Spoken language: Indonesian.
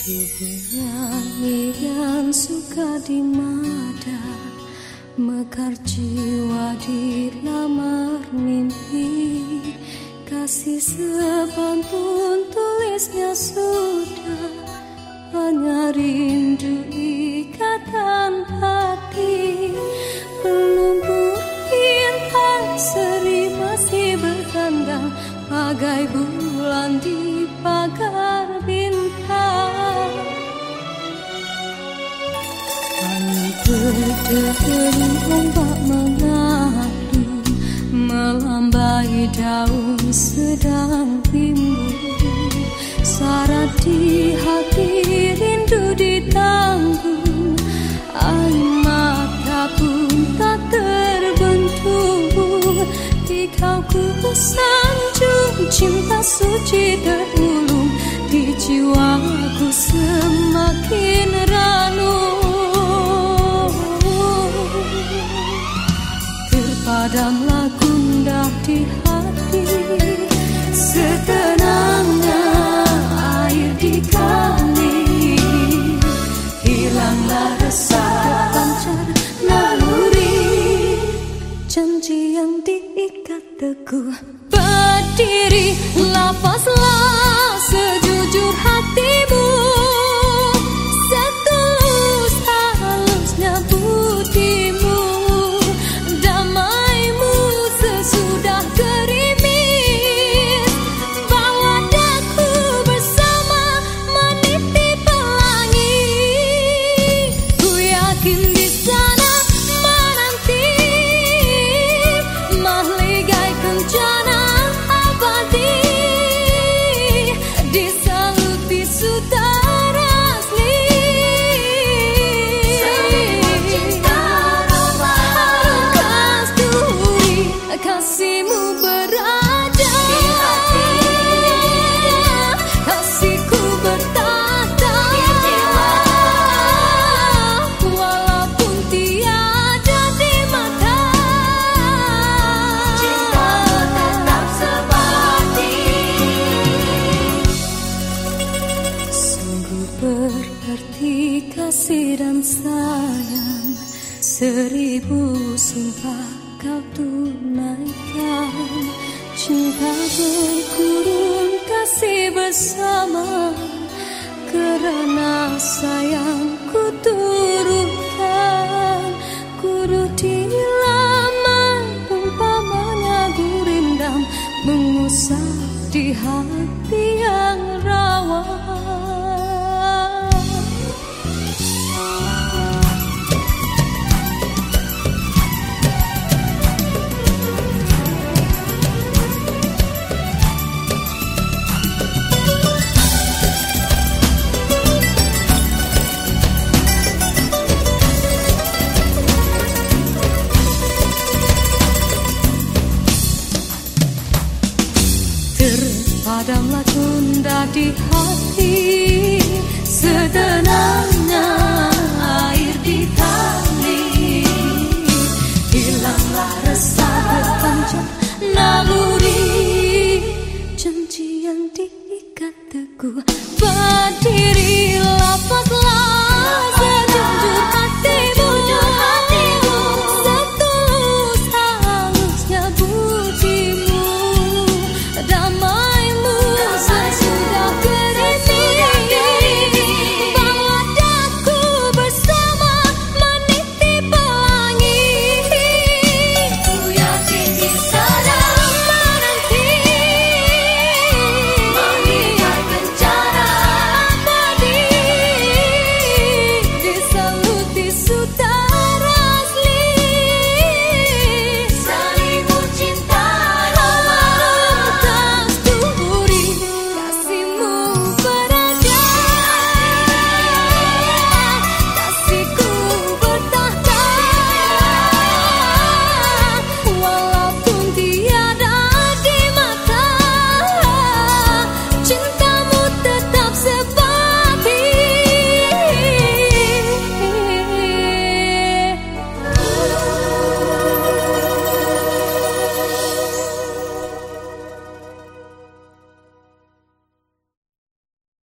Seberani yang suka di mata Mekar jiwa di lamar mimpi. Kasih sebantun tulisnya sudah Hanya rindu ikatan hati. Melumpur intan seri masih bertandang Bagai bulan di pagar bintang. Berdering ombak mengadu Melambai daun sedang timbul. Sarat di hati rindu ditanggung Air mata pun tak terbentuk. Di kau ku sanjung cinta suci terulung Di jiwaku semakin ranu Padamlah gundah di hati Setenangnya air di kali Hilanglah resah terpancar naluri Janji yang diikat teguh. Berdiri lapaslah dan sayang. Seribu sumpah kau tunaikan. Cinta berkurun kasih bersama. Kerana sayangku turutkan